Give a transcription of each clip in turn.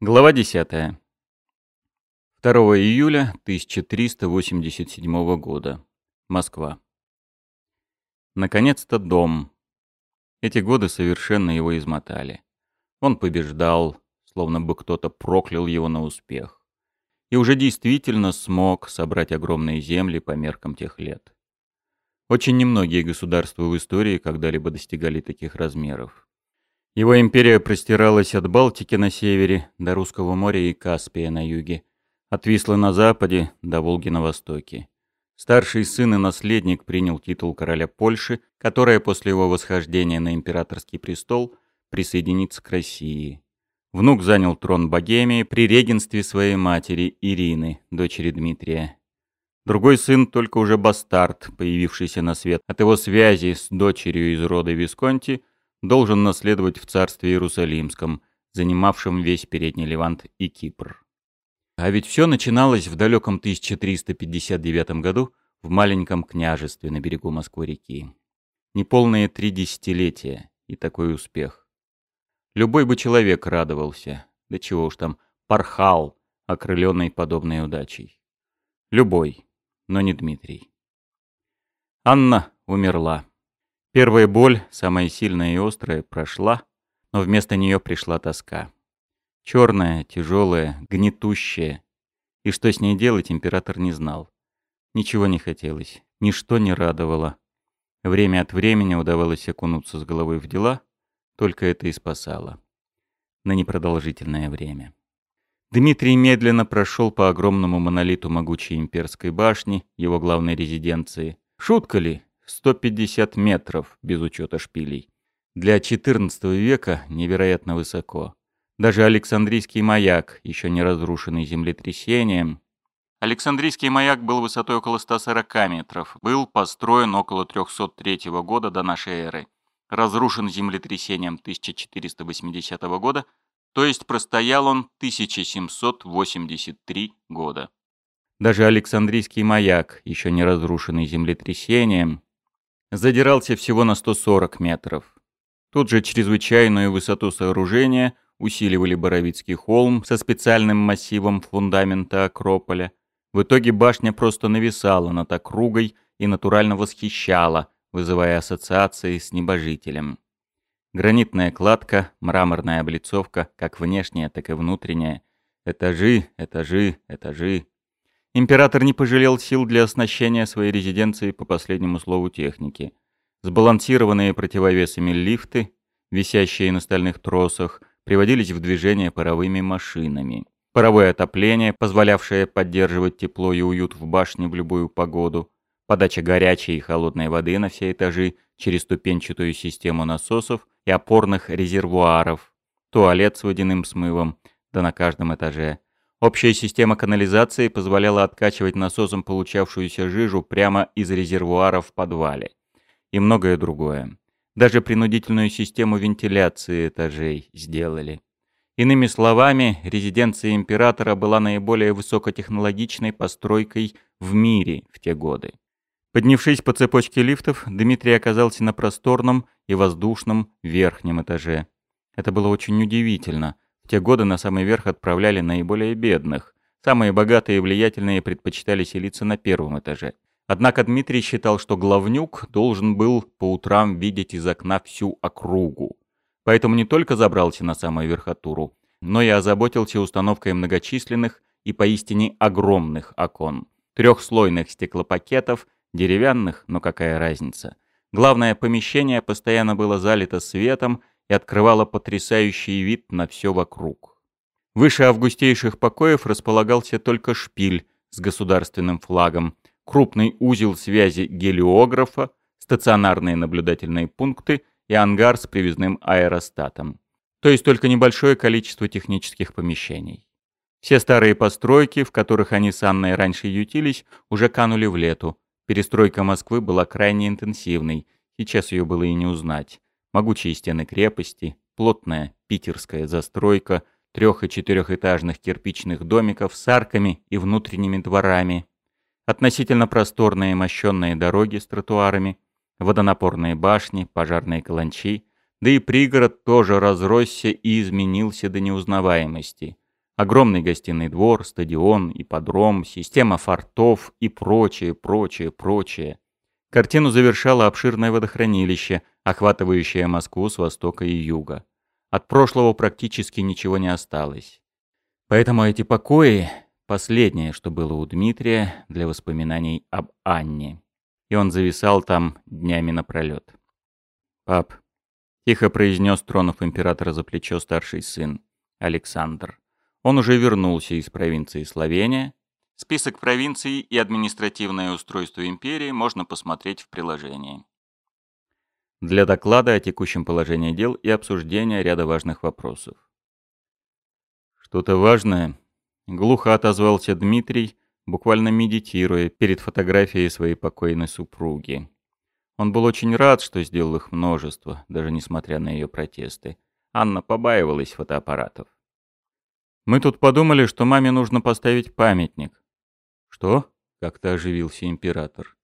Глава 10. 2 июля 1387 года. Москва. Наконец-то дом. Эти годы совершенно его измотали. Он побеждал, словно бы кто-то проклял его на успех. И уже действительно смог собрать огромные земли по меркам тех лет. Очень немногие государства в истории когда-либо достигали таких размеров. Его империя простиралась от Балтики на севере до Русского моря и Каспия на юге, от Вислы на западе до Волги на востоке. Старший сын и наследник принял титул короля Польши, которая после его восхождения на императорский престол присоединится к России. Внук занял трон Богемии при регенстве своей матери Ирины, дочери Дмитрия. Другой сын только уже бастард, появившийся на свет от его связи с дочерью из рода Висконти, должен наследовать в царстве Иерусалимском, занимавшем весь передний Левант и Кипр. А ведь все начиналось в далеком 1359 году в маленьком княжестве на берегу Москвы-реки. Неполные три десятилетия и такой успех. Любой бы человек радовался, да чего уж там, порхал, окрыленный подобной удачей. Любой, но не Дмитрий. Анна умерла. Первая боль, самая сильная и острая, прошла, но вместо нее пришла тоска. Черная, тяжелая, гнетущая. И что с ней делать, император не знал. Ничего не хотелось, ничто не радовало. Время от времени удавалось окунуться с головой в дела, только это и спасало. На непродолжительное время. Дмитрий медленно прошел по огромному монолиту могучей имперской башни, его главной резиденции. Шутка ли? 150 метров, без учета шпилей. Для XIV века невероятно высоко. Даже Александрийский маяк, еще не разрушенный землетрясением. Александрийский маяк был высотой около 140 метров, был построен около 303 года до нашей эры. Разрушен землетрясением 1480 года, то есть простоял он 1783 года. Даже Александрийский маяк, еще не разрушенный землетрясением, задирался всего на 140 метров. Тут же чрезвычайную высоту сооружения усиливали Боровицкий холм со специальным массивом фундамента Акрополя. В итоге башня просто нависала над округой и натурально восхищала, вызывая ассоциации с небожителем. Гранитная кладка, мраморная облицовка, как внешняя, так и внутренняя. Этажи, этажи, этажи. Император не пожалел сил для оснащения своей резиденции по последнему слову техники. Сбалансированные противовесами лифты, висящие на стальных тросах, приводились в движение паровыми машинами. Паровое отопление, позволявшее поддерживать тепло и уют в башне в любую погоду. Подача горячей и холодной воды на все этажи через ступенчатую систему насосов и опорных резервуаров. Туалет с водяным смывом, да на каждом этаже. Общая система канализации позволяла откачивать насосом получавшуюся жижу прямо из резервуара в подвале. И многое другое. Даже принудительную систему вентиляции этажей сделали. Иными словами, резиденция императора была наиболее высокотехнологичной постройкой в мире в те годы. Поднявшись по цепочке лифтов, Дмитрий оказался на просторном и воздушном верхнем этаже. Это было очень удивительно – в те годы на самый верх отправляли наиболее бедных. Самые богатые и влиятельные предпочитали селиться на первом этаже. Однако Дмитрий считал, что главнюк должен был по утрам видеть из окна всю округу. Поэтому не только забрался на самую верхотуру, но и озаботился установкой многочисленных и поистине огромных окон. Трехслойных стеклопакетов, деревянных, но какая разница. Главное, помещение постоянно было залито светом и открывала потрясающий вид на все вокруг. Выше августейших покоев располагался только шпиль с государственным флагом, крупный узел связи гелиографа, стационарные наблюдательные пункты и ангар с привязным аэростатом. То есть только небольшое количество технических помещений. Все старые постройки, в которых они с Анной раньше ютились, уже канули в лету. Перестройка Москвы была крайне интенсивной, сейчас ее было и не узнать могучие стены крепости, плотная питерская застройка трех- и четырехэтажных кирпичных домиков с арками и внутренними дворами, относительно просторные мощенные дороги с тротуарами, водонапорные башни, пожарные каланчи, да и пригород тоже разросся и изменился до неузнаваемости. Огромный гостиный двор, стадион, ипподром, система фортов и прочее, прочее, прочее. Картину завершало обширное водохранилище, охватывающее Москву с востока и юга. От прошлого практически ничего не осталось. Поэтому эти покои — последнее, что было у Дмитрия для воспоминаний об Анне. И он зависал там днями напролет. «Пап», — тихо произнес, тронув императора за плечо старший сын, Александр. Он уже вернулся из провинции Словения. Список провинций и административное устройство империи можно посмотреть в приложении. Для доклада о текущем положении дел и обсуждения ряда важных вопросов. «Что-то важное?» — глухо отозвался Дмитрий, буквально медитируя перед фотографией своей покойной супруги. Он был очень рад, что сделал их множество, даже несмотря на ее протесты. Анна побаивалась фотоаппаратов. «Мы тут подумали, что маме нужно поставить памятник». «Что?» — как-то оживился император.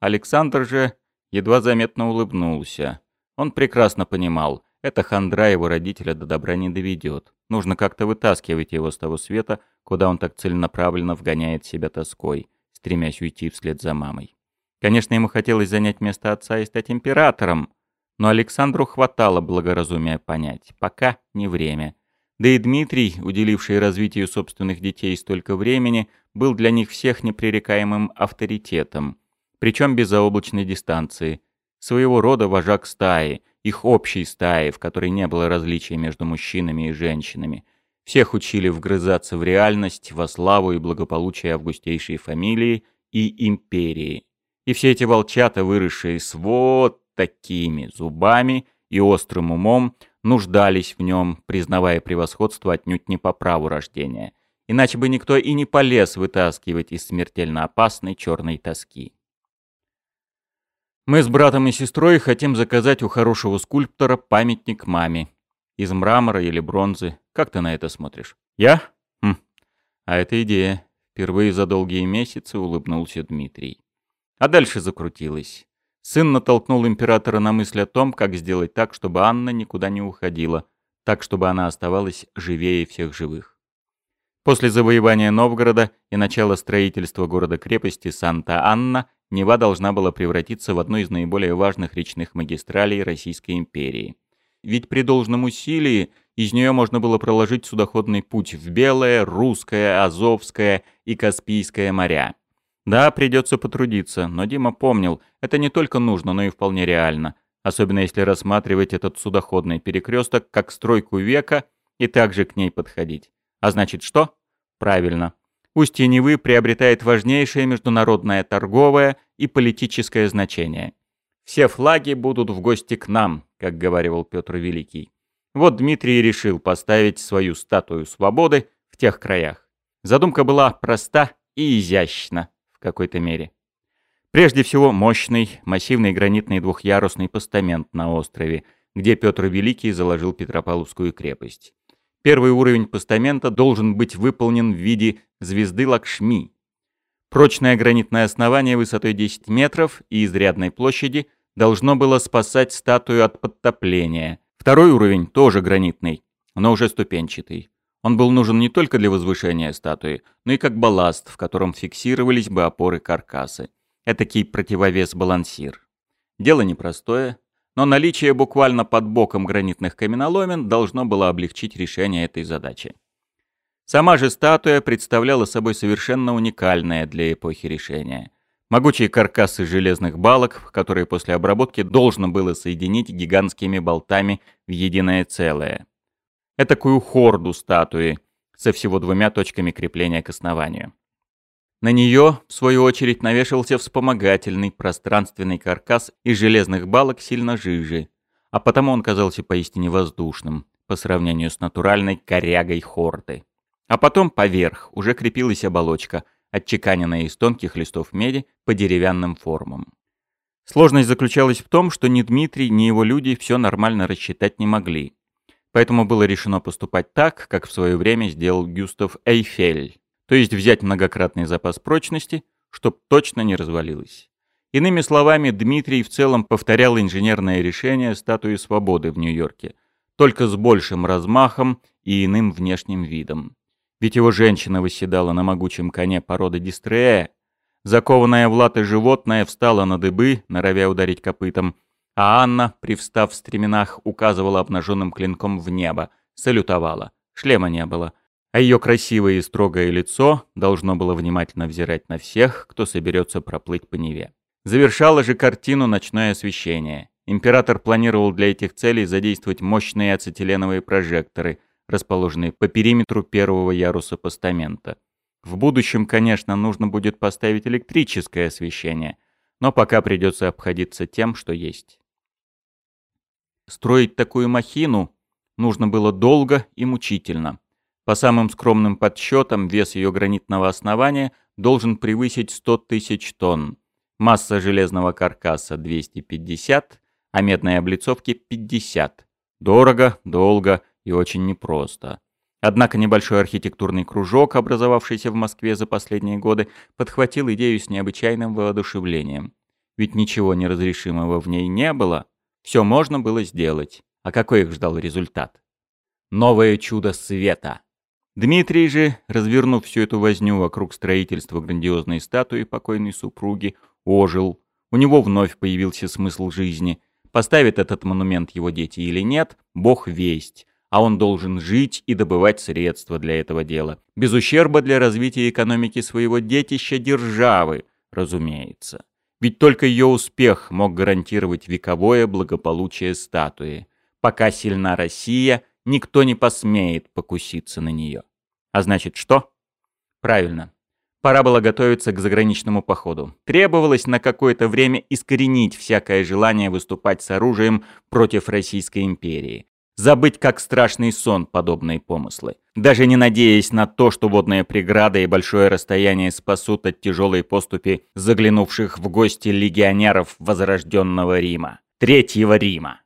Александр же едва заметно улыбнулся. Он прекрасно понимал, эта хандра его родителя до добра не доведет. Нужно как-то вытаскивать его с того света, куда он так целенаправленно вгоняет себя тоской, стремясь уйти вслед за мамой. Конечно, ему хотелось занять место отца и стать императором, но Александру хватало благоразумия понять, пока не время. Да и Дмитрий, уделивший развитию собственных детей столько времени, был для них всех непререкаемым авторитетом, причем без заоблачной дистанции. Своего рода вожак стаи, их общей стаи, в которой не было различия между мужчинами и женщинами. Всех учили вгрызаться в реальность, во славу и благополучие августейшей фамилии и империи. И все эти волчата, выросшие с вот такими зубами и острым умом, нуждались в нем, признавая превосходство отнюдь не по праву рождения. Иначе бы никто и не полез вытаскивать из смертельно опасной черной тоски. Мы с братом и сестрой хотим заказать у хорошего скульптора памятник маме. Из мрамора или бронзы. Как ты на это смотришь? Я? Хм. А это идея. Впервые за долгие месяцы улыбнулся Дмитрий. А дальше закрутилось. Сын натолкнул императора на мысль о том, как сделать так, чтобы Анна никуда не уходила, так, чтобы она оставалась живее всех живых. После завоевания Новгорода и начала строительства города-крепости Санта-Анна Нева должна была превратиться в одну из наиболее важных речных магистралей Российской империи. Ведь при должном усилии из нее можно было проложить судоходный путь в Белое, Русское, Азовское и Каспийское моря. Да, придется потрудиться, но Дима помнил, это не только нужно, но и вполне реально. Особенно если рассматривать этот судоходный перекресток как стройку века и также к ней подходить. А значит что? Правильно, устье Невы приобретает важнейшее международное торговое и политическое значение. «Все флаги будут в гости к нам», как говаривал Петр Великий. Вот Дмитрий решил поставить свою статую свободы в тех краях. Задумка была проста и изящна в какой-то мере. Прежде всего, мощный, массивный гранитный двухъярусный постамент на острове, где Петр Великий заложил Петропавловскую крепость. Первый уровень постамента должен быть выполнен в виде звезды Лакшми. Прочное гранитное основание высотой 10 метров и изрядной площади должно было спасать статую от подтопления. Второй уровень тоже гранитный, но уже ступенчатый. Он был нужен не только для возвышения статуи, но и как балласт, в котором фиксировались бы опоры каркасы. Этакий противовес-балансир. Дело непростое, но наличие буквально под боком гранитных каменоломен должно было облегчить решение этой задачи. Сама же статуя представляла собой совершенно уникальное для эпохи решение. Могучие каркасы железных балок, которые после обработки должно было соединить гигантскими болтами в единое целое. Этакую хорду статуи со всего двумя точками крепления к основанию. На нее, в свою очередь, навешивался вспомогательный пространственный каркас из железных балок сильно жиже, а потому он казался поистине воздушным по сравнению с натуральной корягой хорды. А потом поверх уже крепилась оболочка, отчеканенная из тонких листов меди по деревянным формам. Сложность заключалась в том, что ни Дмитрий, ни его люди все нормально рассчитать не могли. Поэтому было решено поступать так, как в свое время сделал Гюстав Эйфель, то есть взять многократный запас прочности, чтоб точно не развалилось. Иными словами, Дмитрий в целом повторял инженерное решение статуи свободы в Нью-Йорке, только с большим размахом и иным внешним видом. Ведь его женщина восседала на могучем коне породы Дистрея, закованная в латы животное встала на дыбы, норовя ударить копытом, а Анна, привстав в стременах, указывала обнаженным клинком в небо, салютовала. Шлема не было. А ее красивое и строгое лицо должно было внимательно взирать на всех, кто соберется проплыть по Неве. Завершало же картину ночное освещение. Император планировал для этих целей задействовать мощные ацетиленовые прожекторы, расположенные по периметру первого яруса постамента. В будущем, конечно, нужно будет поставить электрическое освещение, но пока придется обходиться тем, что есть. Строить такую махину нужно было долго и мучительно. По самым скромным подсчетам, вес ее гранитного основания должен превысить 100 тысяч тонн. Масса железного каркаса 250, а медной облицовки 50. Дорого, долго и очень непросто. Однако небольшой архитектурный кружок, образовавшийся в Москве за последние годы, подхватил идею с необычайным воодушевлением. Ведь ничего неразрешимого в ней не было, все можно было сделать. А какой их ждал результат? Новое чудо света. Дмитрий же, развернув всю эту возню вокруг строительства грандиозной статуи покойной супруги, ожил. У него вновь появился смысл жизни. Поставит этот монумент его дети или нет, бог весть. А он должен жить и добывать средства для этого дела. Без ущерба для развития экономики своего детища державы, разумеется. Ведь только ее успех мог гарантировать вековое благополучие статуи. Пока сильна Россия, никто не посмеет покуситься на нее. А значит что? Правильно. Пора было готовиться к заграничному походу. Требовалось на какое-то время искоренить всякое желание выступать с оружием против Российской империи. Забыть как страшный сон подобные помыслы. Даже не надеясь на то, что водная преграда и большое расстояние спасут от тяжелой поступи заглянувших в гости легионеров Возрожденного Рима. Третьего Рима.